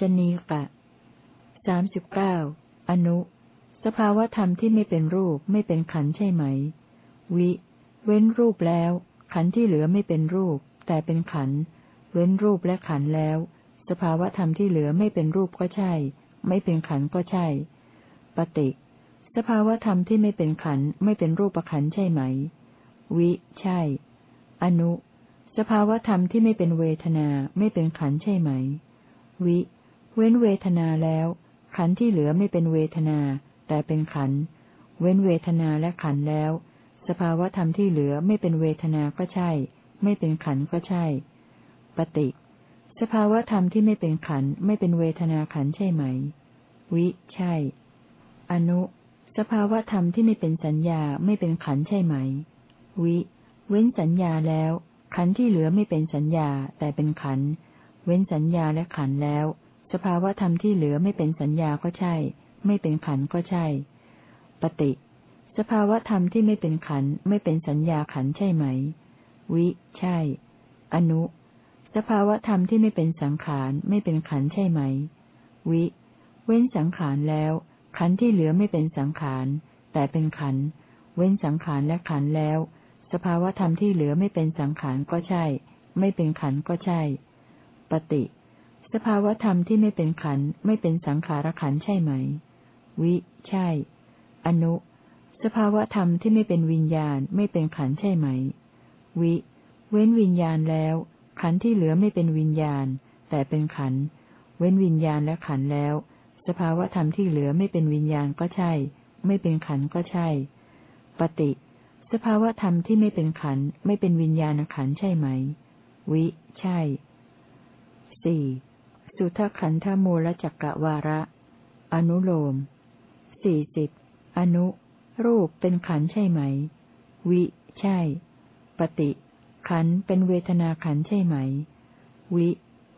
จจณีกะสามสิบเก้าอนุ สภาวธรรมที่ไม่เป็นรูปไม่เป็นขันใช่ไหม วิ เว้นรูปแล้ว ขันที่เหลือไม่เป็นรูป แต่เป็นขัน เว้นรูปและขันแล้ว สภาวธรรมที่เหลือไม่เป็นรูปก็ใช่ ไม่เป็นขันก็ใช่ ปฏิ สภาวธรรมที่ไม่เป็นขันไม่เป็นรูปขันใช่ไหม วิ ใช่ อนุ สภาวธรรมที่ไม่เป็นเวทนาไม่เป็นขันใช่ไหม วิ เว้นเวทนาแล้ว ขันที่เหลือไม่เป็นเวทนา แต่เป็นขันเว้นเวทนาและขันแล้ว สภาวธรรมที่เหลือไม่เป็นเวทนาก็ใช่ ไม่เป็นขันก็ใช่ ปฏิ สภาวธรรมที่ไม่เป็นขันไม่เป็นเวทนาขันใช่ไหม วิ ใช่ อนุ สภาวธรรมที่ไม่เป็นสัญญาไม่เป็นขันใช่ไหม วิ เว้นสัญญาแล้ว ขันที่เหลือไม่เป็นสัญญาแต่เป็นขันเว้นสัญญาและขันแล้ว สภาวธรรมที่เหลือไม่เป็นสัญญาก็ใช่ ไม่เป็นขันก็ใช่ ปฏิ สภาวธรรมที่ไม่เป็นขันไม่เป็นสัญญาขันใช่ไหม วิ ใช่ อนุ สภาวธรรมที่ไม่เป็นสังขารไม่เป็นขันใช่ไหม วิ เว้นสังขารแล้ว ขันที่เหลือไม่เป็นสังขาร แต่เป็นขัน เว้นสังขารและขันแล้ว สภาวธรรมที่เหลือไม่เป็นสังขารก็ใช่ ไม่เป็นขันก็ใช่ ปฏิ สภาวธรรมที่ไม่เป็นขันไม่เป็นสังขารขันใช่ไหม วิ ใช่ อนุ สภาวธรรมที่ไม่เป็นวิญญาณไม่เป็นขันใช่ไหม วิ เว้นวิญญาณแล้ว ขันที่เหลือไม่เป็นวิญญาณ แต่เป็นขัน เว้นวิญญาณและขันแล้ว สภาวธรรมที่เหลือไม่เป็นวิญญาณก็ใช่ ไม่เป็นขันก็ใช่ ปฏิ สภาวธรรมที่ไม่เป็นขันไม่เป็นวิญญาณขันใช่ไหม วิ ใช่สี่ สุทขันธมูลจักกะวาระ อนุโลมสี่สิบอนุ รูปเป็นขันใช่ไหม วิ ใช่ ปฏิ ขันเป็นเวทนาขันใช่ไหม วิ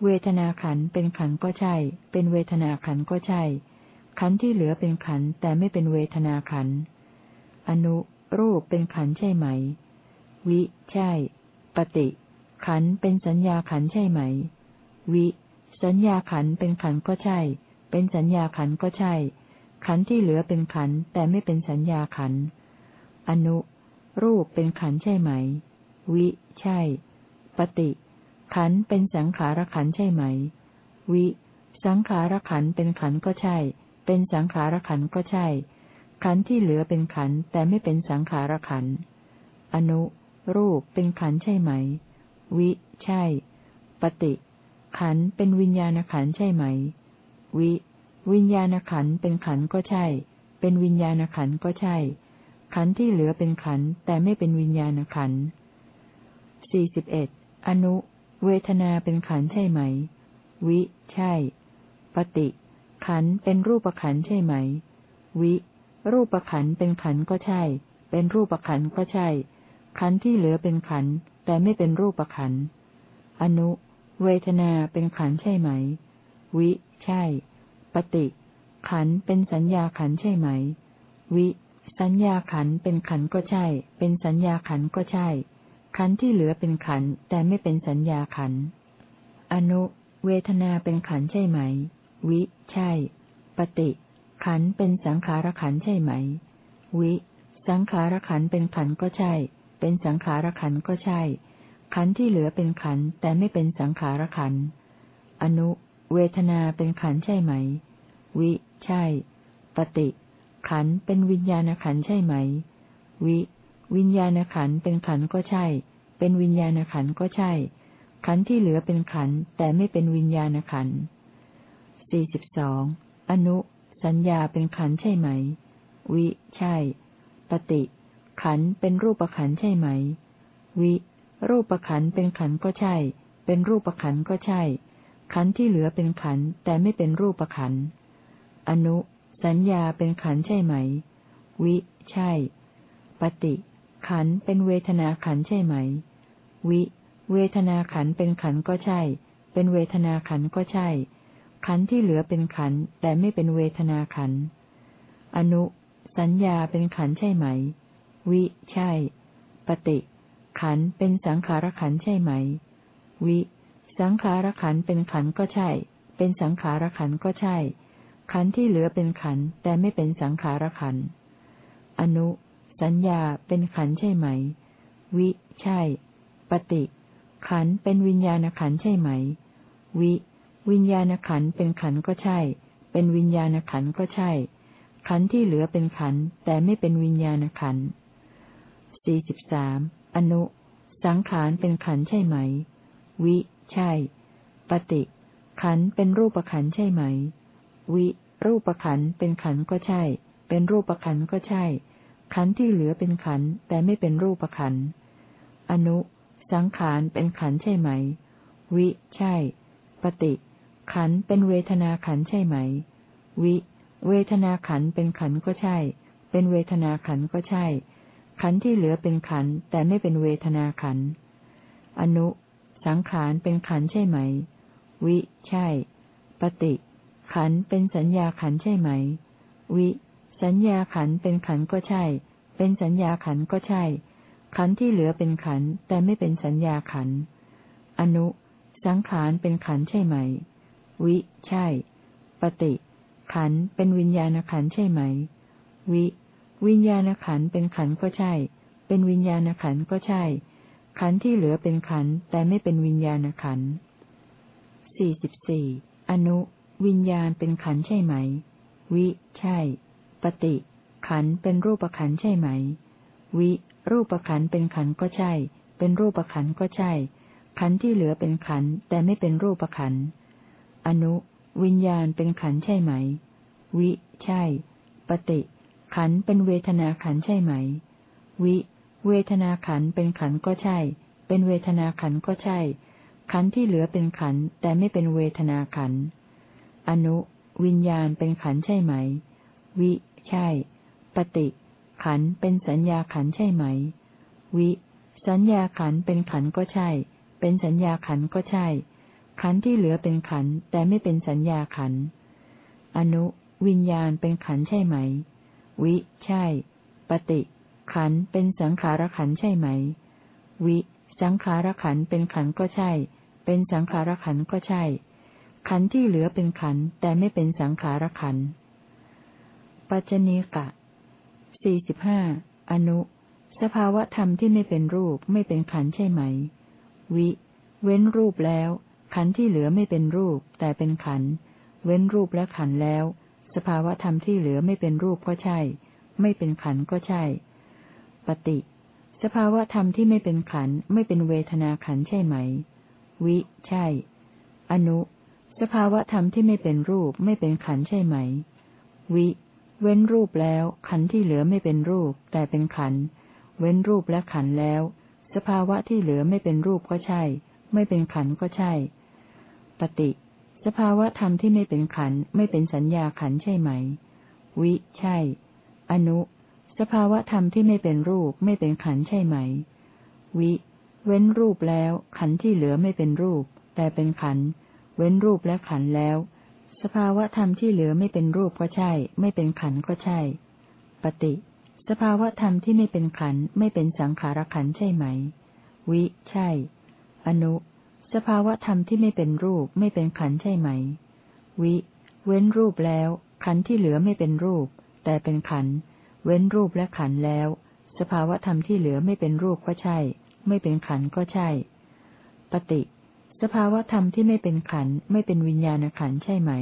เวทนาขันเป็นขันก็ใช่ เป็นเวทนาขันก็ใช่ ขันที่เหลือเป็นขันแต่ไม่เป็นเวทนาขัน อนุ รูปเป็นขันใช่ไหม วิ ใช่ ปฏิ ขันเป็นสัญญาขันใช่ไหม วิ สัญญาขันเป็นขันก็ใช่ เป็นสัญญาขันก็ใช่ ขันที่เหลือเป็นขันแต่ไม่เป็นสัญญาขัน อนุ รูปเป็นขันใช่ไหม วิ ใช่ ปฏิ ขันเป็นสังขารขันใช่ไหม วิ สังขารขันเป็นขันก็ใช่ เป็นสังขารขันก็ใช่ ขันที่เหลือเป็นขันแต่ไม่เป็นสังขารขัน อนุ รูปเป็นขันใช่ไหม วิ ใช่ ปฏิ ขันเป็นวิญญาณขันใช่ไหม วิ วิญญาณขันเป็นขันก็ใช่ เป็นวิญญาณขันก็ใช่ ขันที่เหลือเป็นขันแต่ไม่เป็นวิญญาณขันสี่สิบเอ็ดอนุ เวทนาเป็นขันใช่ไหม วิ ใช่ ปฏิ ขันเป็นรูปขันใช่ไหม วิ รูปขันเป็นขันก็ใช่ เป็นรูปขันก็ใช่ ขันที่เหลือเป็นขันแต่ไม่เป็นรูปขันอนุ เวทนาเป็นขันใช่ไหม วิ ใช่ ปฏิ ขันเป็นสัญญาขันใช่ไหม วิ สัญญาขันเป็นขันก็ใช่ เป็นสัญญาขันก็ใช่ ขันที่เหลือเป็นขันแต่ไม่เป็นสัญญาขัน อนุ เวทนาเป็นขันใช่ไหม วิ ใช่ ปฏิ ขันเป็นสังขารขันใช่ไหม วิ สังขารขันเป็นขันก็ใช่ เป็นสังขารขันก็ใช่ ขันที่เหลือเป็นขันแต่ไม่เป็นสังขารขันอนุ เวทนาเป็นขันใช่ไหม วิ ใช่ ปฏิ ขันเป็นวิญญาณขันใช่ไหม วิ วิญญาณขันเป็นขันก็ใช่ เป็นวิญญาณขันก็ใช่ ขันที่เหลือเป็นขันแต่ไม่เป็นวิญญาณขันสี่สิบสอง อนุ สัญญาเป็นขันใช่ไหม วิ ใช่ ปฏิ ขันเป็นรูปขันใช่ไหม วิ รูปขันเป็นขันก็ใช่ เป็นรูปขันก็ใช่ ขันที่เหลือเป็นขันแต่ไม่เป็นรูปขัน อนุ สัญญาเป็นขันใช่ไหม วิ ใช่ ปฏิ ขันเป็นเวทนาขันใช่ไหม วิ เวทนาขันเป็นขันก็ใช่ เป็นเวทนาขันก็ใช่ ขันที่เหลือเป็นขันแต่ไม่เป็นเวทนาขัน อนุ สัญญาเป็นขันใช่ไหม วิ ใช่ ปฏิ ขันเป็นสังขารขันใช่ไหม วิ สังขารขันเป็นขันก็ใช่ เป็นสังขารขันก็ใช่ ขันที่เหลือเป็นขันแต่ไม่เป็นสังขารขัน อนุ สัญญาเป็นขันใช่ไหม วิ ใช่ ปฏิ ขันเป็นวิญญาณขันใช่ไหม วิ วิญญาณขันเป็นขันก็ใช่ เป็นวิญญาณขันก็ใช่ ขันที่เหลือเป็นขันแต่ไม่เป็นวิญญาณขันสี่สิบสาม อนุ สังขารเป็นขันใช่ไหม วิ ใช่ ปฏิ ขันเป็นรูปขันใช่ไหม วิ รูปขันเป็นขันก็ใช่ เป็นรูปขันก็ใช่ ขันที่เหลือเป็นขันแต่ไม่เป็นรูปขัน อนุ สังขารเป็นขันใช่ไหม วิ ใช่ ปฏิ ขันเป็นเวทนาขันใช่ไหม วิ เวทนาขันเป็นขันก็ใช่ เป็นเวทนาขันก็ใช่ ขันธ์ที่เหลือเป็นขันธ์แต่ไม่เป็นเวทนาขันธ์อนุ สังขารเป็นขันธ์ใช่ไหม วิ ใช่ ปฏิ ขันธ์เป็นสัญญาขันธ์ใช่ไหม วิ สัญญาขันธ์เป็นขันธ์ก็ใช่ เป็นสัญญาขันธ์ก็ใช่ ขันธ์ที่เหลือเป็นขันธ์แต่ไม่เป็นสัญญาขันธ์อนุ สังขารเป็นขันธ์ใช่ไหม วิ ใช่ ปฏิ ขันธ์เป็นวิญญาณขันธ์ใช่ไหม วิ วิญญาณขันเป็นขันก็ใช่ เป็นวิญญาณขันก็ใช่ ขันที่เหลือเป็นขันแต่ไม่เป็นวิญญาณขันสี่สิบสี่อนุ วิญญาณเป็นขันใช่ไหม วิ ใช่ ปฏิ ขันเป็นรูปขันใช่ไหม วิ รูปขันเป็นขันก็ใช่ เป็นรูปขันก็ใช่ ขันที่เหลือเป็นขันแต่ไม่เป็นรูปขัน อนุ วิญญาณเป็นขันใช่ไหม วิ ใช่ ปฏิ ขันเป็นเวทนาขันใช่ไหม วิ เวทนาขันเป็นขันก็ใช่ เป็นเวทนาขันก็ใช่ ขันที่เหลือเป็นขันแต่ไม่เป็นเวทนาขัน อนุ วิญญาณเป็นขันใช่ไหม วิ ใช่ ปฏิ ขันเป็นสัญญาขันใช่ไหม วิ สัญญาขันเป็นขันก็ใช่ เป็นสัญญาขันก็ใช่ ขันที่เหลือเป็นขันแต่ไม่เป็นสัญญาขัน อนุ วิญญาณเป็นขันใช่ไหม วิ ใช่ ปฏิ ขันเป็นสังขารขันใช่ไหม วิ สังขารขันเป็นขันก็ใช่ เป็นสังขารขันก็ใช่ ขันที่เหลือเป็นขันแต่ไม่เป็นสังขารขัน ปัจจเนกะสี่สิบห้าอนุ สภาวะธรรมที่ไม่เป็นรูปไม่เป็นขันใช่ไหม วิ เว้นรูปแล้ว ขันที่เหลือไม่เป็นรูปแต่เป็นขัน เว้นรูปและขันแล้ว สภาวธรรมที่เหลือไม่เป็นรูปก็ใช่ ไม่เป็นขันก็ใช่ ปฏิ สภาวธรรมที่ไม่เป็นขันไม่เป็นเวทนาขันใช่ไหม วิ ใช่ อนุ สภาวธรรมที่ไม่เป็นรูปไม่เป็นขันใช่ไหม วิ เว้นรูปแล้ว ขันที่เหลือไม่เป็นรูป แต่เป็นขัน เว้นรูปและขันแล้ว สภาวะที่เหลือไม่เป็นรูปก็ใช่ ไม่เป็นขันก็ใช่ ปฏิ สภาวะธรรมที่ไม่เป็นขันธ์ไม่เป็นสัญญาขันธ์ใช่ไหม วิ ใช่ อนุ สภาวะธรรมที่ไม่เป็นรูปไม่เป็นขันธ์ใช่ไหม วิ เว้นรูปแล้ว ขันธ์ที่เหลือไม่เป็นรูป แต่เป็นขันธ์เว้นรูปและขันธ์แล้ว สภาวะธรรมที่เหลือไม่เป็นรูปก็ใช่ ไม่เป็นขันธ์ก็ใช่ ปฏิ สภาวะธรรมที่ไม่เป็นขันธ์ไม่เป็นสังขารขันธ์ใช่ไหม วิ ใช่ อนุ สภาวะธรรมที่ไม่เป็นรูปไม่เป็นขันใช่ไหม วิ เว้นรูปแล้ว ขันที่เหลือไม่เป็นรูป แต่เป็นขัน เว้นรูปและขันแล้ว สภาวะธรรมที่เหลือไม่เป็นรูปก็ใช่ ไม่เป็นขันก็ใช่ ปฏิ สภาวะธรรมที่ไม่เป็นขันไม่เป็นวิญญาณขันใช่ไหม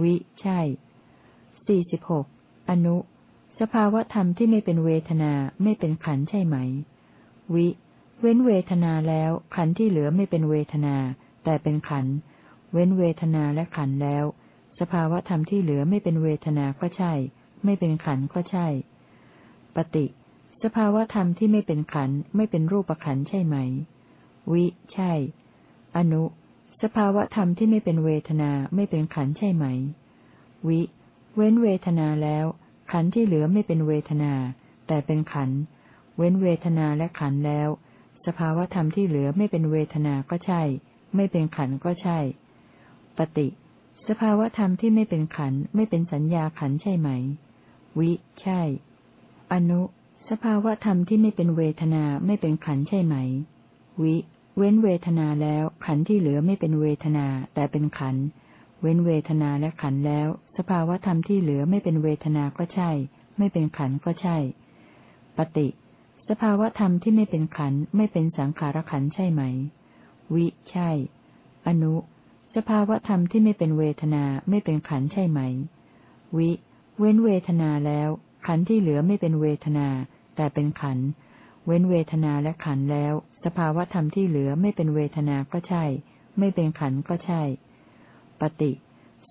วิ ใช่สี่สิบหกอนุ สภาวะธรรมที่ไม่เป็นเวทนาไม่เป็นขันใช่ไหม วิ เว้นเวทนาแล้ว ขันธ์ที่เหลือไม่เป็นเวทนา แต่เป็นขันธ์เว้นเวทนาและขันธ์แล้ว สภาวะธรรมที่เหลือไม่เป็นเวทนาก็ใช่ ไม่เป็นขันธ์ก็ใช่ ปฏิ สภาวะธรรมที่ไม่เป็นขันธ์ไม่เป็นรูปขันธ์ใช่ไหม วิ ใช่ อนุ สภาวะธรรมที่ไม่เป็นเวทนาไม่เป็นขันธ์ใช่ไหม วิ เว้นเวทนาแล้ว ขันธ์ที่เหลือไม่เป็นเวทนา แต่เป็นขันธ์เว้นเวทนาและขันธ์แล้ว สภาวะธรรมที่เหลือไม่เป็นเวทนาก็ใช่ ไม่เป็นขันธ์ก็ใช่ ปฏิ สภาวะธรรมที่ไม่เป็นขันธ์ไม่เป็นสัญญาขันธ์ใช่ไหม วิ ใช่ อนุ สภาวะธรรมที่ไม่เป็นเวทนาไม่เป็นขันธ์ใช่ไหม วิ เว้นเวทนาแล้วขันธ์ที่เหลือไม่เป็นเวทนาแต่เป็นขันธ์เว้นเวทนาและขันแล้ว สภาวธรรมที่เหลือไม่เป็นเวทนาก็ใช่ ไม่เป็นขันก็ใช่ ปฏิ สภาวธรรมที่ไม่เป็นขันไม่เป็นสังขารขันใช่ไหม วิ ใช่ อนุ สภาวธรรมที่ไม่เป็นเวทนาไม่เป็นขันใช่ไหม วิ เว้นเวทนาแล้ว ขันที่เหลือไม่เป็นเวทนา แต่เป็นขัน เว้นเวทนาและขันแล้ว สภาวธรรมที่เหลือไม่เป็นเวทนาก็ใช่ ไม่เป็นขันก็ใช่ ปฏิ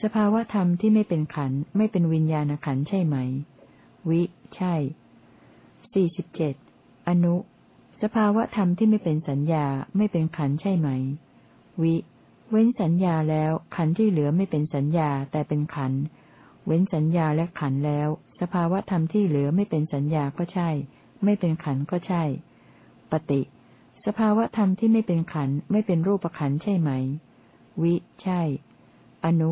สภาวธรรมที่ไม่เป็นขันไม่เป็นวิญญาณขันใช่ไหม วิ ใช่สี่สิบเจ็ด อนุ สภาวะธรรมที่ไม่เป็นสัญญาไม่เป็นขันใช่ไหม วิ เว้นสัญญาแล้วขันที่เหลือไม่เป็นสัญญาแต่เป็นขัน เว้นสัญญาและขันแล้ว สภาวะธรรมที่เหลือไม่เป็นสัญญาก็ใช่ ไม่เป็นขันก็ใช่ ปฏิ สภาวะธรรมที่ไม่เป็นขันไม่เป็นรูปขันใช่ไหม วิ ใช่ อนุ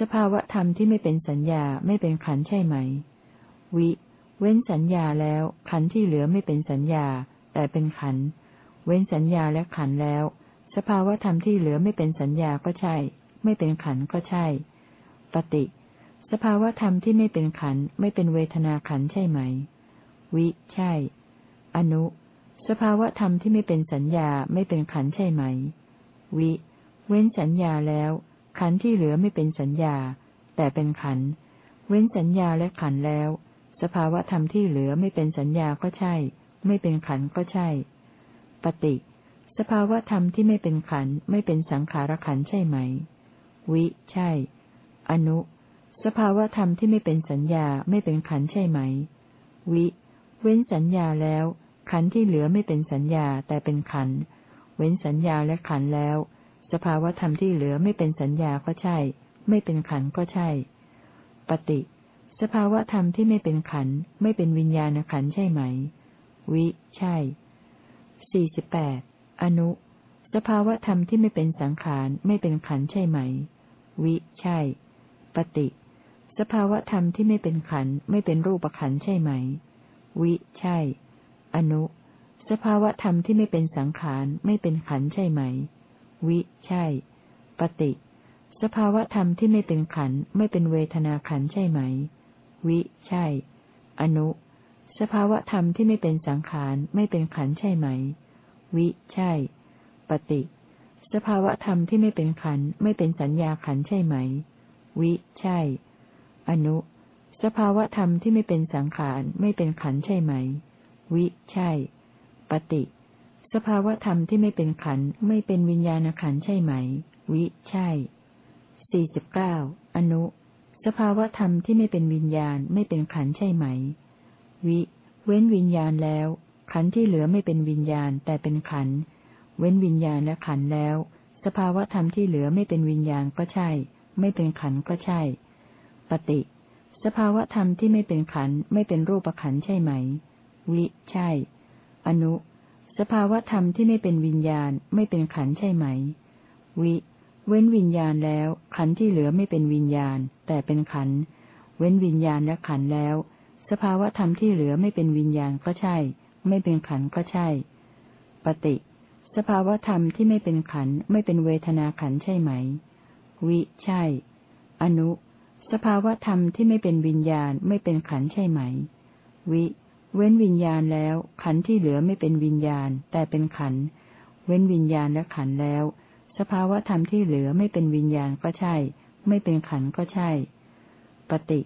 สภาวะธรรมที่ไม่เป็นสัญญาไม่เป็นขันใช่ไหม วิ เว้นสัญญาแล้ว ขันที่เหลือไม่เป็นสัญญา แต่เป็นขันเว้นสัญญาและขันแล้ว สภาวธรรมที่เหลือไม่เป็นสัญญาก็ใช่ ไม่เป็นขันก็ใช่ ปฏิ สภาวธรรมที่ไม่เป็นขันไม่เป็นเวทนาขันใช่ไหม วิ ใช่ อนุ สภาวธรรมที่ไม่เป็นสัญญาไม่เป็นขันใช่ไหม วิ เว้นสัญญาแล้ว ขันที่เหลือไม่เป็นสัญญา แต่เป็นขันเว้นสัญญาและขันแล้ว สภาวธรรมที่เหลือไม่เป็นสัญญาก็ใช่ ไม่เป็นขันก็ใช่ ปฏิ สภาวธรรมที่ไม่เป็นขันไม่เป็นสังขารขันใช่ไหม วิ ใช่ อนุ สภาวธรรมที่ไม่เป็นสัญญาไม่เป็นขันใช่ไหม วิ เว้นสัญญาแล้ว ขันที่เหลือไม่เป็นสัญญาแต่เป็นขัน เว้นสัญญาและขันแล้ว สภาวธรรมที่เหลือไม่เป็นสัญญาก็ใช่ ไม่เป็นขันก็ใช่ ปฏิ สภาวะธรรมที่ไม่เป็นขันไม่เป็นวิญญาณขันใช่ไหม วิ ใช่สี่สิบแปดอนุ สภาวะธรรมที่ไม่เป็นสังขารไม่เป็นขันใช่ไหม วิ ใช่ ปฏิ สภาวะธรรมที่ไม่เป็นขันไม่เป็นรูปขันใช่ไหม วิ ใช่ อนุ สภาวะธรรมที่ไม่เป็นสังขารไม่เป็นขันใช่ไหม วิ ใช่ ปฏิ สภาวะธรรมที่ไม่เป็นขันไม่เป็นเวทนาขันใช่ไหม วิใช่ อนุ สภาวธรรมที่ไม่เป็นสังขารไม่เป็นขันใช่ไหม วิใช่ ปฏิ สภาวธรรมที่ไม่เป็นขันไม่เป็นสัญญาขันใช่ไหม วิใช่ อนุ สภาวธรรมที่ไม่เป็นสังขารไม่เป็นขันใช่ไหม วิใช่ ปฏิ สภาวธรรมที่ไม่เป็นขันไม่เป็นวิญญาณขันใช่ไหม วิใช่สี่สิบเก้าอนุ สภาวธรรมที่ไม่เป็นวิญญาณไม่เป็นขันใช่ไหม วิ เว้นวิญญาณแล้ว ขันที่เหลือไม่เป็นวิญญาณแต่เป็นขัน เว้นวิญญาณและขันแล้ว สภาวธรรมที่เหลือไม่เป็นวิญญาณก็ใช่ ไม่เป็นขันก็ใช่ ปฏิ สภาวธรรมที่ไม่เป็นขันไม่เป็นรูปขันใช่ไหม วิ ใช่ อนุ สภาวธรรมที่ไม่เป็นวิญญาณไม่เป็นขันใช่ไหม วิ เว้นวิญญาณแล้ว ขันที่เหลือไม่เป็นวิญญาณ แต่เป็นขันเว้นวิญญาณและขันแล้ว สภาวะธรรมที่เหลือไม่เป็นวิญญาณก็ใช่ ไม่เป็นขันก็ใช่ ปฏิ สภาวะธรรมที่ไม่เป็นขันไม่เป็นเวทนาขันใช่ไหม วิ ใช่ อนุ สภาวะธรรมที่ไม่เป็นวิญญาณไม่เป็นขันใช่ไหม วิ เว้นวิญญาณแล้ว ขันธ์ที่เหลือไม่เป็นวิญญาณ แต่เป็นขันธ์เว้นวิญญาณและขันธ์แล้ว สภาวธรรมที่เหลือไม่เป็นวิญญาณก็ใช่ ไม่เป็นขันก็ใช่ ปฏิ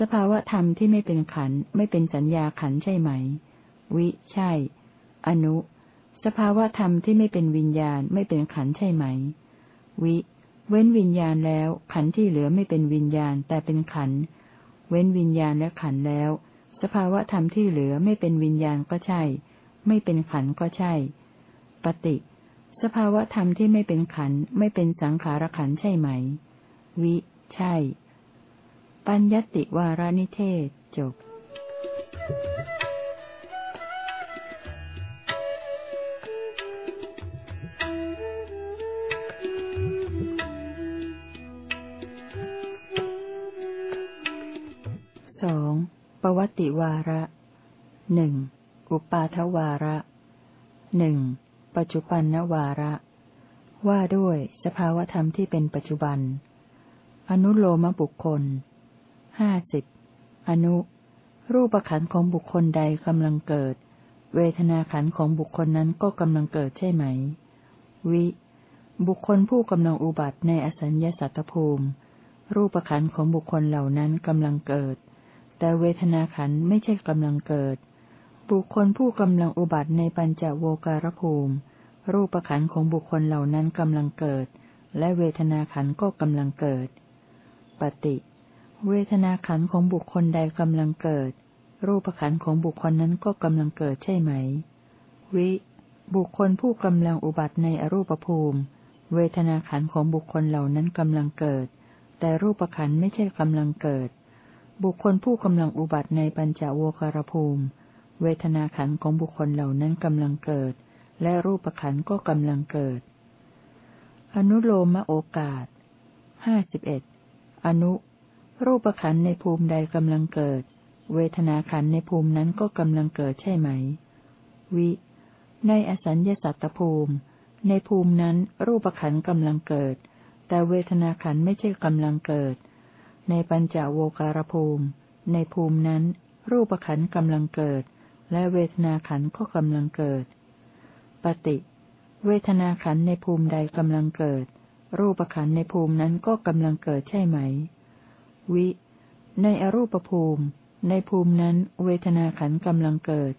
สภาวธรรมที่ไม่เป็นขันไม่เป็นสัญญาขันใช่ไหม วิ ใช่ อนุ สภาวธรรมที่ไม่เป็นวิญญาณไม่เป็นขันใช่ไหม วิ เว้นวิญญาณแล้ว ขันที่เหลือไม่เป็นวิญญาณแต่เป็นขัน เว้นวิญญาณและขันแล้ว สภาวะธรรมที่เหลือไม่เป็นวิญญาณก็ใช่ ไม่เป็นขันก็ใช่ ปฏิ สภาวะธรรมที่ไม่เป็นขันไม่เป็นสังขารขันใช่ไหม วิ ใช่ ปัญญติวารานิเทศจบสองปวัติวาระหนึ่งอุปาทวาระหนึ่ง ปัจจุบันนวาระ ว่าด้วยสภาวธรรมที่เป็นปัจจุบัน อนุโลมบุคคลห้าสิบอนุ รูปขันของบุคคลใดกำลังเกิด เวทนาขันของบุคคลนั้นก็กำลังเกิดใช่ไหม วิ บุคคลผู้กำลังอุบัติในอสัญญาสัตตภูมิ รูปขันของบุคคลเหล่านั้นกำลังเกิด แต่เวทนาขันไม่ใช่กำลังเกิด บุคคลผู้กำลังอุบัติในปัญจโวการภูมิ รูปขันของบุคคลเหล่านั้นกำลังเกิด และเวทนาขันก็กำลังเกิด ปฏิ เวทนาขันของบุคคลใดกำลังเกิด รูปขันของบุคคลนั้นก็กำลังเกิดใช่ไหม วิ บุคคลผู้กำลังอุบัติในอรูปภูมิ เวทนาขันของบุคคลเหล่านั้นกำลังเกิด แต่รูปขันไม่ใช่กำลังเกิด บุคคลผู้กำลังอุบัติในปัญจโวคารภูมิ เวทนาขันของบุคคลเหล่านั้นกำลังเกิด และรูปขันก็กำลังเกิด อนุโลมโอกาสห้าสิบเอ็ดอนุ รูปขันในภูมิใดกำลังเกิด เวทนาขันในภูมินั้นก็กำลังเกิดใช่ไหม วิ ในอสัญญาสัตตภูมิ ในภูมินั้นรูปขันกำลังเกิด แต่เวทนาขันไม่ใช่กำลังเกิด ในปัญจโวการภูมิ ในภูมินั้น รูปขันกำลังเกิด และเวทนาขันก็กำลังเกิด ปฏิ เวทนาขันในภูมิใดกำลังเกิด รูปขันในภูมินั้นก็กำลังเกิดใช่ไหม วิ ในอรูปภูมิ ในภูมินั้น เวทนาขันกำลังเกิด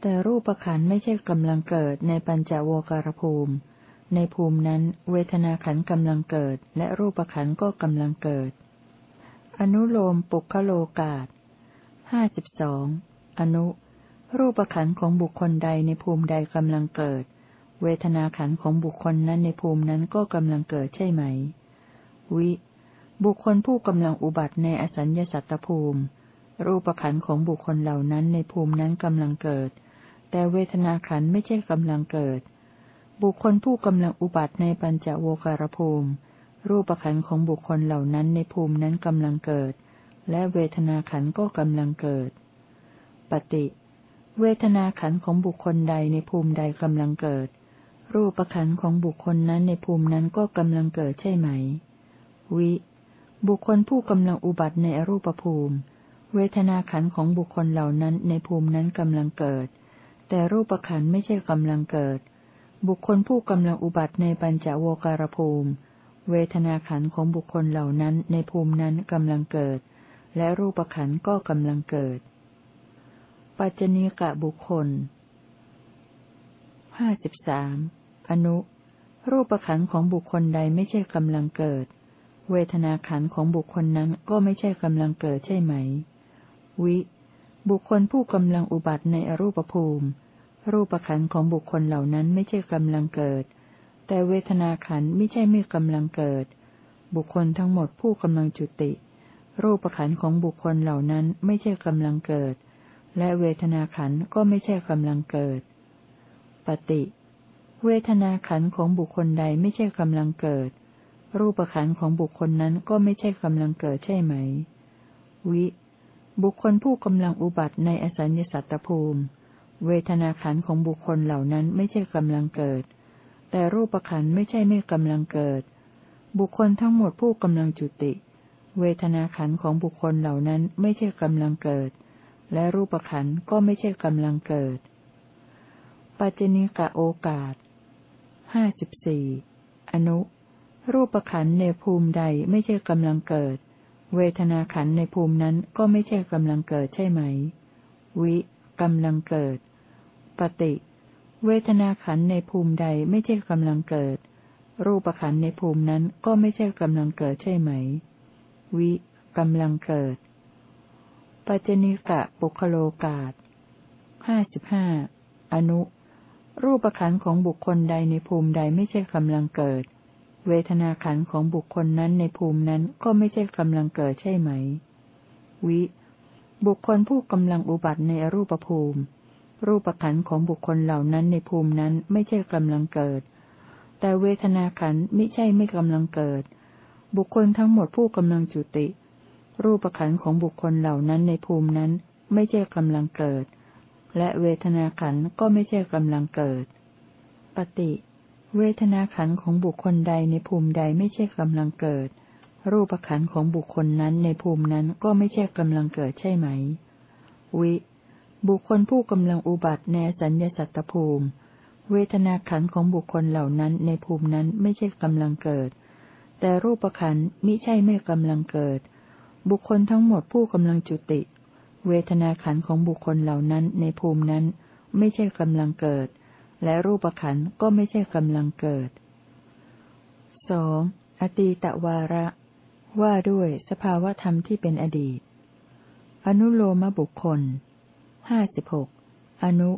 แต่รูปขันไม่ใช่กำลังเกิดในปัญจโวการภูมิ ในภูมินั้น เวทนาขันกำลังเกิด และรูปขันก็กำลังเกิด อนุโลมปุคโลกาตห้าสิบสองอนุ รูปขันของบุคคลใดในภูมิใดกำลังเกิด เวทนาขันของบุคคลนั้นในภูมินั้นก็กำลังเกิดใช่ไหม วิ บุคคลผู้กำลังอุบัติในอสัญญาสัตตภูมิ รูปขันของบุคคลเหล่านั้นในภูมินั้นกำลังเกิด แต่เวทนาขันไม่ใช่กำลังเกิด บุคคลผู้กำลังอุบัติในปัญจโวการภูมิ รูปขันของบุคคลเหล่านั้นในภูมินั้นกำลังเกิด และเวทนาขันก็กำลังเกิด ปฏิ เวทนาขันของบุคคลใดในภูมิใดกำลังเกิด รูปขันของบุคคลนั้นในภูมินั้นก็กำลังเกิดใช่ไหม วิ บุคคลผู้กำลังอุบัติในอรูปภูมิ เวทนาขันของบุคคลเหล่านั้นในภูมินั้นกำลังเกิด แต่รูปขันไม่ใช่กำลังเกิด บุคคลผู้กำลังอุบัติในปัญจโวการภูมิ เวทนาขันของบุคคลเหล่านั้นในภูมินั้นกำลังเกิด และรูปขันก็กำลังเกิด ปัจจเนกะบุคคลห้าสิบสามอนุ รูปขันของบุคคลใดไม่ใช่กำลังเกิด เวทนาขันของบุคคลนั้นก็ไม่ใช่กำลังเกิดใช่ไหม วิ บุคคลผู้กำลังอุบัติในอรูปภูมิ รูปขันของบุคคลเหล่านั้นไม่ใช่กำลังเกิด แต่เวทนาขันไม่ใช่ไม่กำลังเกิด บุคคลทั้งหมดผู้กำลังจุติ รูปขันของบุคคลเหล่านั้นไม่ใช่กำลังเกิด และเวทนาขันก็ไม่ใช่กำลังเกิด ปฏิ เวทนาขันของบุคคลใดไม่ใช่กำลังเกิด รูปขันของบุคคลนั้นก็ไม่ใช่กำลังเกิดใช่ไหม วิ บุคคลผู้กำลังอุบัติในอสัญญสัตตภูมิ เวทนาขันของบุคคลเหล่านั้นไม่ใช่กำลังเกิด แต่รูปขันไม่ใช่ไม่กำลังเกิด บุคคลทั้งหมดผู้กำลังจุติ เวทนาขันของบุคคลเหล่านั้นไม่ใช่กำลังเกิด และรูปขันก็ไม่ใช่กำลังเกิด ปัจจนิกะโอกาสห้าสิบสี่อนุ รูปขันในภูมิใดไม่ใช่กำลังเกิด เวทนาขันในภูมินั้นก็ไม่ใช่กำลังเกิดใช่ไหม วิกำลังเกิด ปฏิ เวทนาขันในภูมิใดไม่ใช่กำลังเกิด รูปขันในภูมินั้นก็ไม่ใช่กำลังเกิดใช่ไหม วิกำลังเกิด ปัจจนิกะปุคโลกาตห้าสิบห้าอนุ รูปขันของบุคคลใดในภูมิใดไม่ใช่กำลังเกิด เวทนาขันของบุคคลนั้นในภูมินั้นก็ไม่ใช่กำลังเกิดใช่ไหม วิ บุคคลผู้กำลังอุบัติในอรูปภูมิ รูปขันของบุคคลเหล่านั้นในภูมินั้นไม่ใช่กำลังเกิด แต่เวทนาขันไม่ใช่ไม่กำลังเกิด บุคคลทั้งหมดผู้กำลังจุติ รูปขันของบุคคลเหล่านั้นในภูมินั้นไม่ใช่กำลังเกิด และเวทนาขันก็ไม่ใช่กำลังเกิด ปฏิ เวทนาขันของบุคคลใดในภูมิใดไม่ใช่กำลังเกิด รูปขันของบุคคลนั้นในภูมินั้นก็ไม่ใช่กำลังเกิดใช่ไหม วิ บุคคลผู้กำลังอุบัติในสัญญาสัตตภูมิ เวทนาขันของบุคคลเหล่านั้นในภูมินั้นไม่ใช่กำลังเกิด แต่รูปขันมิใช่ไม่กำลังเกิด บุคคลทั้งหมดผู้กำลังจุติ เวทนาขันของบุคคลเหล่านั้นในภูมินั้น ไม่ใช่กำลังเกิด และรูปขันก็ไม่ใช่กำลังเกิดสองอตีตวาระ ว่าด้วยสภาวธรรมที่เป็นอดีต อนุโลมบุคคลห้าสิบหกอนุ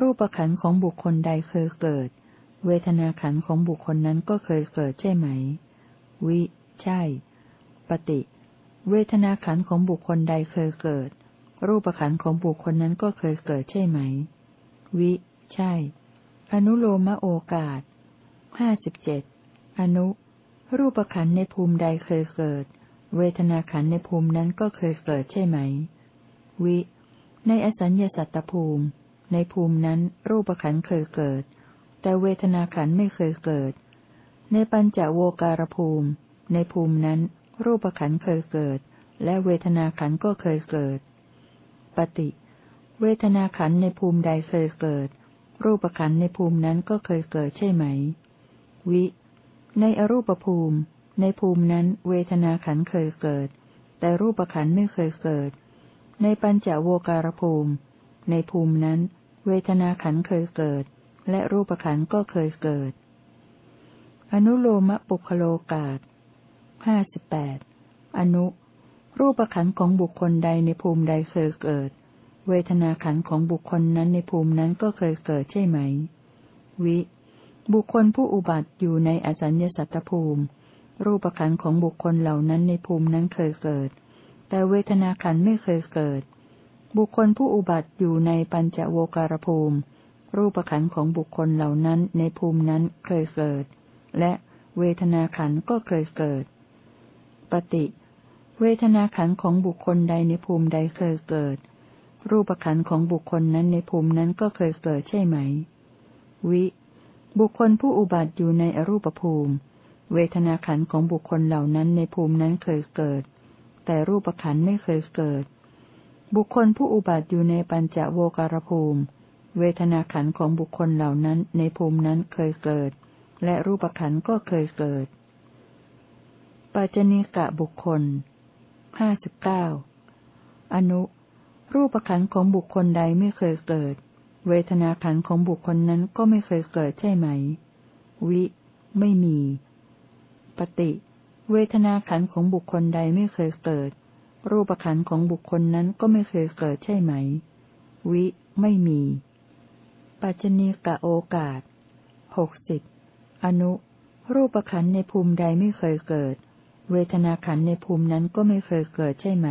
รูปขันของบุคคลใดเคยเกิด เวทนาขันของบุคคลนั้นก็เคยเกิดใช่ไหม วิ ใช่ ปฏิ เวทนาขันของบุคคลใดเคยเกิด รูปขันของบุคคลนั้นก็เคยเกิดใช่ไหม วิ ใช่ อนุโลมโอกาสห้าสิบเจ็ดอนุ รูปขันในภูมิใดเคยเกิด เวทนาขันในภูมินั้นก็เคยเกิดใช่ไหม วิ ในอสัญญาสัตตภูมิ ในภูมินั้นรูปขันเคยเกิด แต่เวทนาขันไม่เคยเกิด ในปัญจโวการภูมิ ในภูมินั้น รูปขันเคยเกิด และเวทนาขันก็เคยเกิด ปฏิ เวทนาขันในภูมิใดเคยเกิด รูปขันในภูมินั้นก็เคยเกิดใช่ไหม วิ ในอรูปภูมิ ในภูมินั้น เวทนาขันเคยเกิด แต่รูปขันไม่เคยเกิด ในปัญจโวการภูมิ ในภูมินั้น เวทนาขันเคยเกิด และรูปขันก็เคยเกิดอนุโลมปุคโลกาต ห้าสิบแปดอนุ รูปขันของบุคคลใดในภูมิใดเคยเกิด เวทนาขันของบุคคลนั้นในภูมินั้นก็เคยเกิดใช่ไหม วิ บุคคลผู้อุบัติอยู่ในอสัญญสัตตภูมิ รูปขันของบุคคลเหล่านั้นในภูมินั้นเคยเกิด แต่เวทนาขันไม่เคยเกิด บุคคลผู้อุบัติอยู่ในปัญจโวการภูมิ รูปขันของบุคคลเหล่านั้นในภูมินั้นเคยเกิด และเวทนาขันก็เคยเกิด ปฏิเวทนาขันของบุคคลใดในภูมิใดเคยเกิด รูปขันของบุคคลนั้นในภูมินั้นก็เคยเกิดใช่ไหม วิ บุคคลผู้อุบัติอยู่ในอรูปภูมิ เวทนาขันของบุคคลเหล่านั้นในภูมินั้นเคยเกิด แต่รูปขันไม่เคยเกิด บุคคลผู้อุบัติอยู่ในปัญจโวการภูมิ เวทนาขันของบุคคลเหล่านั้นในภูมินั้นเคยเกิด และรูปขันก็เคยเกิด ปัจจนิกะบุคคลห้าสิบเก้าอนุ รูปขันของบุคคลใดไม่เคยเกิด เวทนาขันของบุคคลนั้นก็ไม่เคยเกิดใช่ไหม วิ ไม่มี ปฏิ เวทนาขันของบุคคลใดไม่เคยเกิด รูปขันของบุคคลนั้นก็ไม่เคยเกิดใช่ไหม วิ ไม่มี ปัจจณีกะโอกาสหกสิบอนุ รูปขันในภูมิใดไม่เคยเกิด เวทนาขันในภูมินั้นก็ไม่เคยเกิดใช่ไหม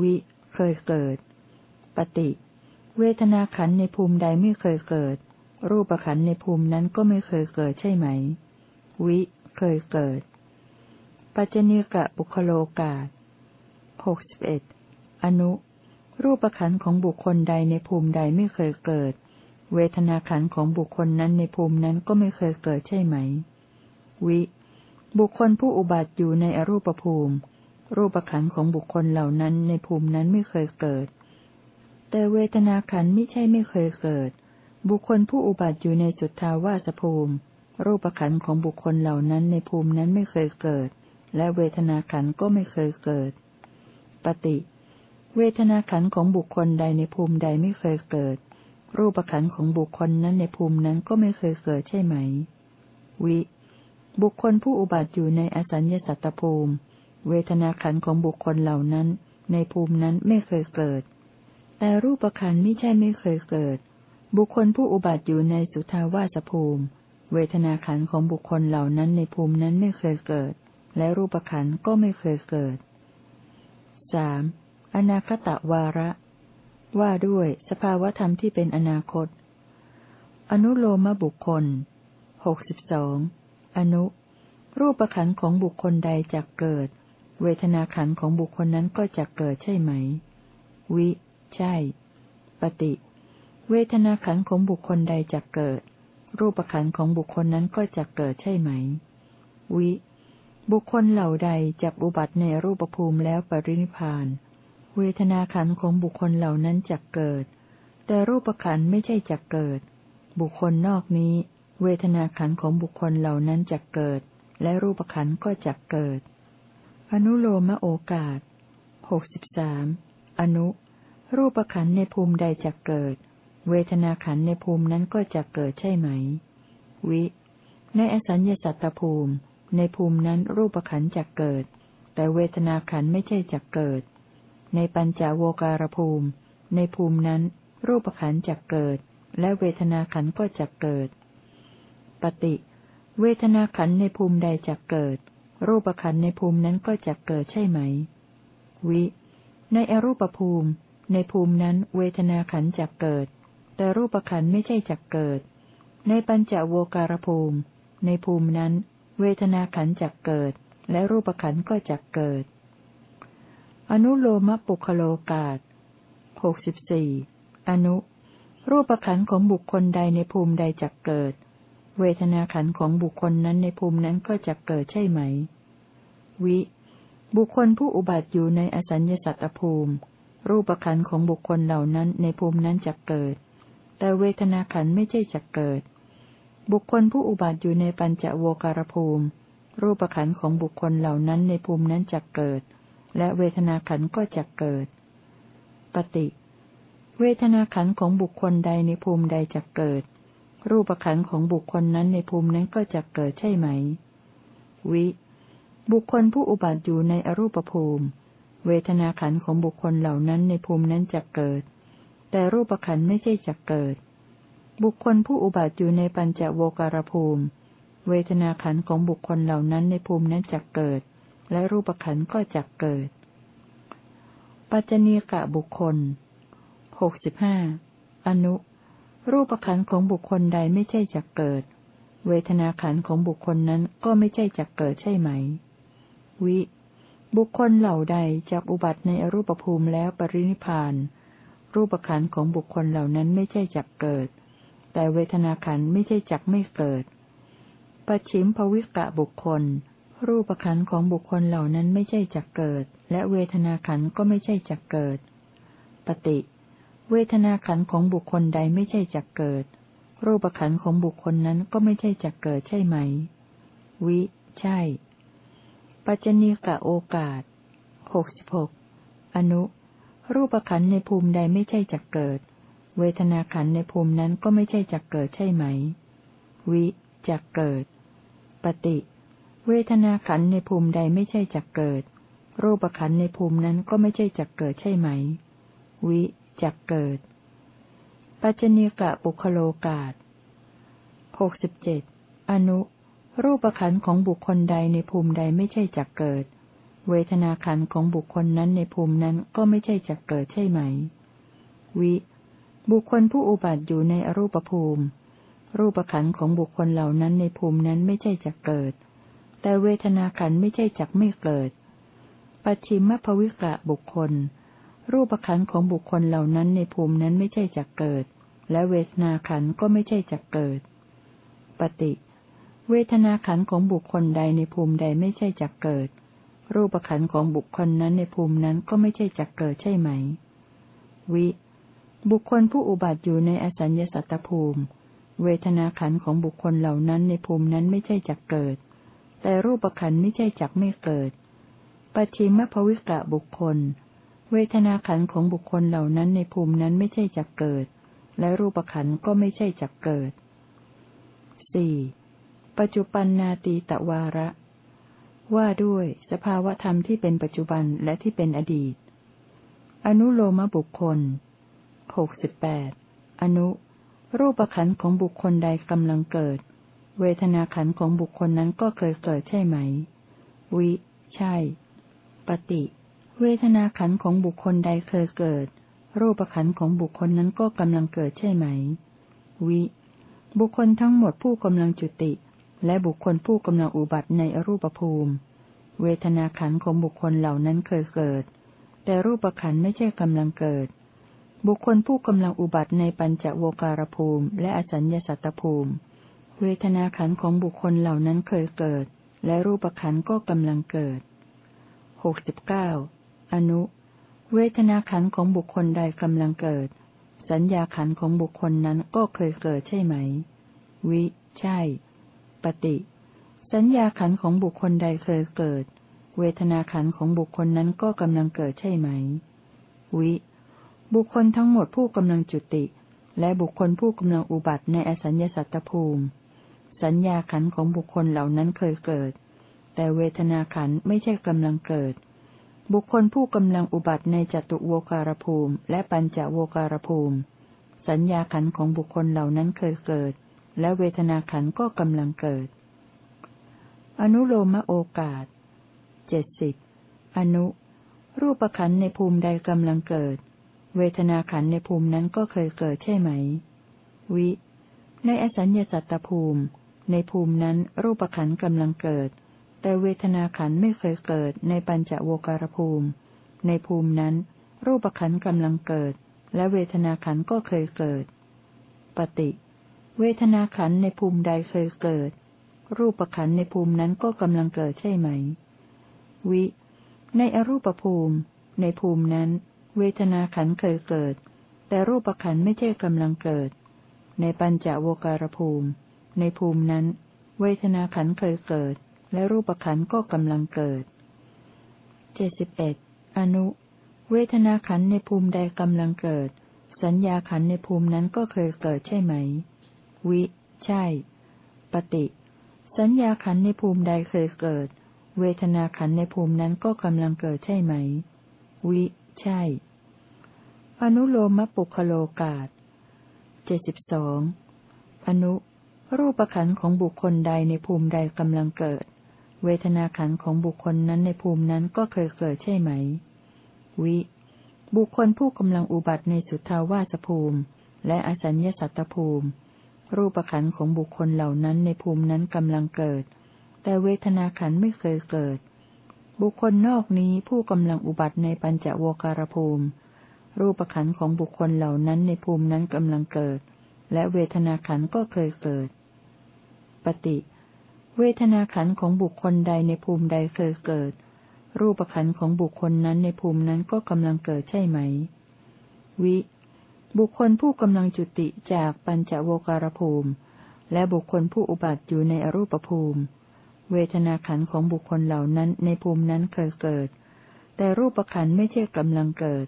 วิ เคยเกิด ปฏิ เวทนาขันในภูมิใดไม่เคยเกิด รูปขันในภูมินั้นก็ไม่เคยเกิดใช่ไหม วิ เคยเกิด ปัจเนกะบุคโลกาศหกสิบเอ็ดอนุ รูปขันของบุคคลใดในภูมิใดไม่เคยเกิด เวทนาขันของบุคคลนั้นในภูมินั้นก็ไม่เคยเกิดใช่ไหม วิ บุคคลผู้อุบัติอยู่ในอรูปภูมิ รูปขันของบุคคลเหล่านั้นในภูมินั้นไม่เคยเกิด แต่เวทนาขันไม่ใช่ไม่เคยเกิด บุคคลผู้อุบัติอยู่ในสุทธาวาสภูมิ รูปขันของบุคคลเหล่านั้นในภูมินั้นไม่เคยเกิด และเวทนาขันก็ไม่เคยเกิด ปฏิ เวทนาขันของบุคคลใดในภูมิใดไม่เคยเกิด รูปขันของบุคคลนั้นในภูมินั้นก็ไม่เคยเกิดใช่ไหม วิ บุคคลผู้อุบัติอยู่ในอสัญญาสัตตภูมิ เวทนาขันของบุคคลเหล่านั้น ในภูมินั้นไม่เคยเกิด แต่รูปขันไม่ใช่ไม่เคยเกิด บุคคลผู้อุบัติอยู่ในสุทาวาสภูมิ เวทนาขันของบุคคลเหล่านั้นในภูมินั้นไม่เคยเกิด และรูปขันก็ไม่เคยเกิดสามอนาคตวาระ ว่าด้วยสภาวธรรมที่เป็นอนาคต อนุโลมบุคคลหกสิบสอง อนุ รูปขันของบุคคลใดจักเกิด เวทนาขันของบุคคลนั้นก็จักเกิดใช่ไหม วิ ใช่ ปฏิ เวทนาขันของบุคคลใดจะเกิด รูปขันของบุคคลนั้นก็จะเกิดใช่ไหม วิ บุคคลเหล่าใดจักอุบัติในรูปภูมิแล้วปรินิพาน เวทนาขันของบุคคลเหล่านั้นจักเกิด แต่รูปขันไม่ใช่จักเกิด บุคคลนอกนี้ เวทนาขันของบุคคลเหล่านั้นจักเกิด และรูปขันก็จักเกิด อนุโลมโอกาสหกสิบสามอนุ รูปขันในภูมิใดจักเกิด เวทนาขันในภูมินั้นก็จักเกิดใช่ไหม วิ ในอสัญญาสัตตภูมิ ในภูมินั้นรูปขันจักเกิด แต่เวทนาขันไม่ใช่จักเกิด ในปัญจโวการภูมิ ในภูมินั้น รูปขันจักเกิด และเวทนาขันก็จักเกิด ฏิเวทนาขันในภูมิใดจักเกิด รูปขันในภูมินั้นก็จักเกิดใช่ไหม วิ ในอรูปภูมิ ในภูมินั้นเวทนาขันจักเกิด แต่รูปขันไม่ใช่จักเกิด ในปัญจโวการภูมิ ในภูมินั้น เวทนาขันจักเกิด และรูปขันก็จักเกิด อนุโลมปุคโลกาตหกสิบสี่อนุรูปขันของบุคคลใดในภูมิใดจักเกิด เวทนาขันของบุคคลนั้นในภูมินั้นก็จักเกิดใช่ไหม วิ บุคคลผู้อุบัติอยู่ในอสัญญสัตตภูมิ รูปขันของบุคคลเหล่านั้นในภูมินั้นจักเกิด แต่เวทนาขันไม่ใช่จักเกิด บุคคลผู้อุบัติอยู่ในปัญจโวการภูมิ รูปขันของบุคคลเหล่านั้นในภูมินั้นจักเกิด และเวทนาขันก็จักเกิด ปฏิ เวทนาขันของบุคคลใดในภูมิใดจักเกิด รูปขันของบุคคลนั้นในภูมินั้นก็จักเกิดใช่ไหม วิ บุคคลผู้อุบัติอยู่ในอรูปภูมิ เวทนาขันของบุคคลเหล่านั้นในภูมินั้นจักเกิด แต่รูปขันไม่ใช่จักเกิด บุคคลผู้อุบัติอยู่ในปัญจโวการภูมิ เวทนาขันของบุคคลเหล่านั้นในภูมินั้นจักเกิด และรูปขันก็จักเกิด ปัจจเนกะบุคคลหกสิบห้าอนุ รูปขันของบุคคลใดไม่ใช่จักเกิด เวทนาขันของบุคคลนั้นก็ไม่ใช่จักเกิดใช่ไหม วิ บุคคลเหล่าใดจักอุบัติในอรูปภูมิแล้วปรินิพาน รูปขันของบุคคลเหล่านั้นไม่ใช่จักเกิด แต่เวทนาขันไม่ใช่จักไม่เกิดปัจฉิมภวิกะบุคคล รูปขันของบุคคลเหล่านั้นไม่ใช่จักเกิด และเวทนาขันก็ไม่ใช่จักเกิด ปฏิ เวทนาขันของบุคคลใดไม่ใช่จักเกิด รูปขันของบุคคลนั้นก็ไม่ใช่จักเกิดใช่ไหม วิ ใช่ ปัจจเนกะโอกาสหกสิบหกอนุ รูปขันในภูมิใดไม่ใช่จักเกิด เวทนาขันในภูมินั้นก็ไม่ใช่จักเกิดใช่ไหม วิจักเกิด ปฏิ เวทนาขันในภูมิใดไม่ใช่จักเกิด รูปขันในภูมินั้นก็ไม่ใช่จักเกิดใช่ไหม วิ จักเกิด ปัจจเนกะปุคโลกาตหกสิบเจ็ดอนุ รูปขันของบุคคลใดในภูมิใดไม่ใช่จักเกิด เวทนาขันของบุคคลนั้นในภูมินั้นก็ไม่ใช่จักเกิดใช่ไหม วิ บุคคลผู้อุบัติอยู่ในอรูปภูมิ รูปขันของบุคคลเหล่านั้นในภูมินั้นไม่ใช่จักเกิด แต่เวทนาขันไม่ใช่จักไม่เกิด ปัจฉิมภวิกะบุคคล รูปขันของบุคคลเหล่านั้นในภูมินั้นไม่ใช่จักเกิด และเวทนาขันก็ไม่ใช่จักเกิด ปฏิ เวทนาขันของบุคคลใดในภูมิใดไม่ใช่จักเกิด รูปขันของบุคคลนั้นในภูมินั้นก็ไม่ใช่จักเกิดใช่ไหม วิ บุคคลผู้อุบัติอยู่ในอสัญญาสัตตภูมิ เวทนาขันของบุคคลเหล่านั้นในภูมินั้นไม่ใช่จักเกิด แต่รูปขันไม่ใช่จักไม่เกิดปัจฉิมภวิกะบุคคล เวทนาขันของบุคคลเหล่านั้นในภูมินั้นไม่ใช่จักเกิด และรูปขันก็ไม่ใช่จักเกิดสี่ปัจจุปันนาตีตะวาระ ว่าด้วย สภาวธรรมที่เป็นปัจจุบันและที่เป็นอดีต อนุโลมบุคคลหกสิบแปดอนุ รูปขันของบุคคลใดกำลังเกิด เวทนาขันของบุคคลนั้นก็เคยเกิดใช่ไหม วิ ใช่ ปฏิ เวทนาขันของบุคคลใดเคยเกิด รูปขันของบุคคลนั้นก็กำลังเกิดใช่ไหม วิ บุคคลทั้งหมดผู้กำลังจุติ และบุคคลผู้กำลังอุบัติในอรูปภูมิ เวทนาขันของบุคคลเหล่านั้นเคยเกิด แต่รูปขันไม่ใช่กำลังเกิด บุคคลผู้กำลังอุบัติในปัญจโวการภูมิ และอสัญญาสัตตภูมิ เวทนาขันของบุคคลเหล่านั้นเคยเกิด และรูปขันก็กำลังเกิดหกสิบเก้า อนุ เวทนาขันของบุคคลใดกำลังเกิด สัญญาขันของบุคคลนั้นก็เคยเกิดใช่ไหม วิ ใช่ ปฏิ สัญญาขันของบุคคลใดเคยเกิด เวทนาขันของบุคคลนั้นก็กำลังเกิดใช่ไหม วิ บุคคลทั้งหมดผู้กำลังจุติ และบุคคลผู้กำลังอุบัติในอสัญญาสัตตภูมิ สัญญาขันของบุคคลเหล่านั้นเคยเกิด แต่เวทนาขันไม่ใช่กำลังเกิด บุคคลผู้กำลังอุบัติในจตุโวการภูมิ และปัญจโวการภูมิ สัญญาขันของบุคคลเหล่านั้นเคยเกิด และเวทนาขันก็กำลังเกิด อนุโลมโอกาสเจ็ดสิบอนุ รูปขันในภูมิใดกำลังเกิด เวทนาขันในภูมินั้นก็เคยเกิดใช่ไหม วิ ในอสัญญาสัตตภูมิ ในภูมินั้นรูปขันกำลังเกิด แต่เวทนาขันไม่เคยเกิดในปัญจโวการภูมิ ในภูมินั้น รูปขันกำลังเกิด และเวทนาขันก็เคยเกิด ปฏิ เวทนาขันในภูมิใดเคยเกิด รูปขันในภูมินั้นก็กำลังเกิดใช่ไหม วิ ในอรูปภูมิ ในภูมินั้น เวทนาขันเคยเกิด แต่รูปขันไม่ใช่กำลังเกิด ในปัญจโวการภูมิ ในภูมินั้น เวทนาขันเคยเกิด และรูปขันก็กำลังเกิด เจ็ดสิบเอ็ดอนุ เวทนาขันในภูมิใดกำลังเกิด สัญญาขันในภูมินั้นก็เคยเกิดใช่ไหม วิ ใช่ ปฏิ สัญญาขันในภูมิใดเคยเกิด เวทนาขันในภูมินั้นก็กำลังเกิดใช่ไหม วิ ใช่ อนุโลมปุคโลกาตเจ็ดสิบสองอนุรูปขันของบุคคลใดในภูมิใดกำลังเกิด เวทนาขันของบุคคลนั้นในภูมินั้นก็เคยเกิดใช่ไหม วิ บุคคลผู้กำลังอุบัติในสุทธาวาสภูมิ และอสัญญาสัตตภูมิ รูปขันของบุคคลเหล่านั้นในภูมินั้นกำลังเกิด แต่เวทนาขันไม่เคยเกิด บุคคลนอกนี้ผู้กำลังอุบัติในปัญจโวการภูมิ รูปขันของบุคคลเหล่านั้นในภูมินั้นกำลังเกิด และเวทนาขันก็เคยเกิด ปฏิ เวทนาขันของบุคคลใดในภูมิใดเคยเกิด รูปขันของบุคคลนั้นในภูมินั้นก็กำลังเกิดใช่ไหม วิ บุคคลผู้กำลังจุติจากปัญจโวการภูมิ และบุคคลผู้อุบัติอยู่ในอรูปภูมิ เวทนาขันของบุคคลเหล่านั้นในภูมินั้นเคยเกิด แต่รูปขันไม่ใช่กำลังเกิด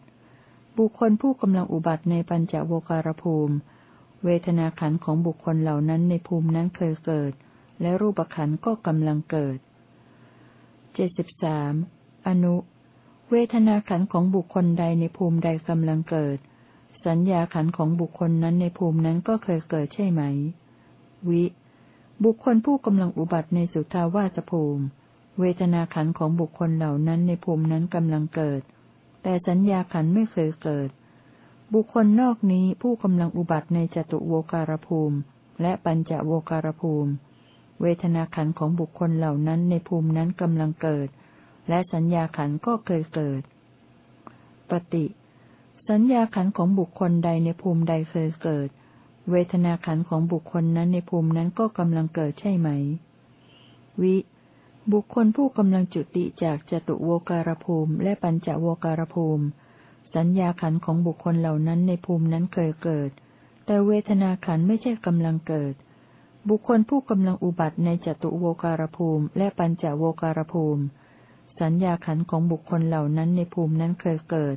บุคคลผู้กำลังอุบัติในปัญจโวการภูมิ เวทนาขันของบุคคลเหล่านั้นในภูมินั้นเคยเกิด และรูปขันก็กำลังเกิด เจ็ดสิบสามอนุ เวทนาขันของบุคคลใดในภูมิใดกำลังเกิด สัญญาขันของบุคคลนั้นในภูมินั้นก็เคยเกิดใช่ไหม วิ บุคคลผู้กำลังอุบัติในสุทาวาสภูมิ เวทนาขันของบุคคลเหล่านั้นในภูมินั้นกำลังเกิด แต่สัญญาขันไม่เคยเกิด บุคคลนอกนี้ผู้กำลังอุบัติในจตุโวการภูมิ และปัญจโวการภูมิ เวทนาขันของบุคคลเหล่านั้นในภูมินั้นกำลังเกิด และสัญญาขันก็เคยเกิด ปฏิ สัญญาขันของบุคคลใดในภูมิใดเคยเกิด เวทนาขันของบุคคลนั้นในภูมินั้นก็กำลังเกิดใช่ไหม วิ บุคคลผู้กำลังจุติจากจตุโวการภูมิและปัญจโวการภูมิ สัญญาขันของบุคคลเหล่านั้นในภูมินั้นเคยเกิด แต่เวทนาขันไม่ใช่กำลังเกิด บุคคลผู้กำลังอุบัติในจตุโวการภูมิและปัญจโวการภูมิ สัญญาขันของบุคคลเหล่านั้นในภูมินั้นเคยเกิด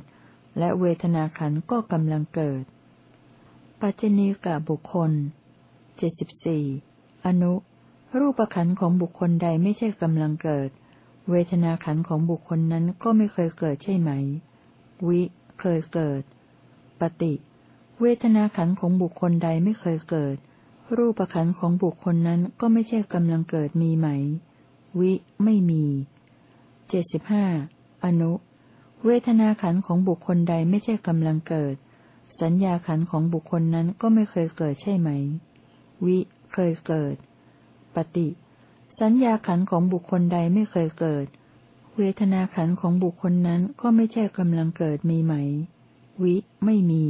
และเวทนาขันก็กำลังเกิด ปัจจณีกะบุคคลเจ็ดสิบสี่อนุ รูปขันของบุคคลใดไม่ใช่กำลังเกิด เวทนาขันของบุคคลนั้นก็ไม่เคยเกิดใช่ไหม วิ เคยเกิด ปฏิ เวทนาขันของบุคคลใดไม่เคยเกิด รูปขันของบุคคลนั้นก็ไม่ใช่กำลังเกิดมีไหม วิไม่มีเจ็ดสิบห้าอนุ เวทนาขันของบุคคลใดไม่ใช่กำลังเกิด สัญญาขันของบุคคลนั้นก็ไม่เคยเกิดใช่ไหม วิ เคยเกิด ปฏิ สัญญาขันของบุคคลใดไม่เคยเกิด เวทนาขันของบุคคลนั้นก็ไม่ใช่กำลังเกิดมีไหม วิ ไม่มี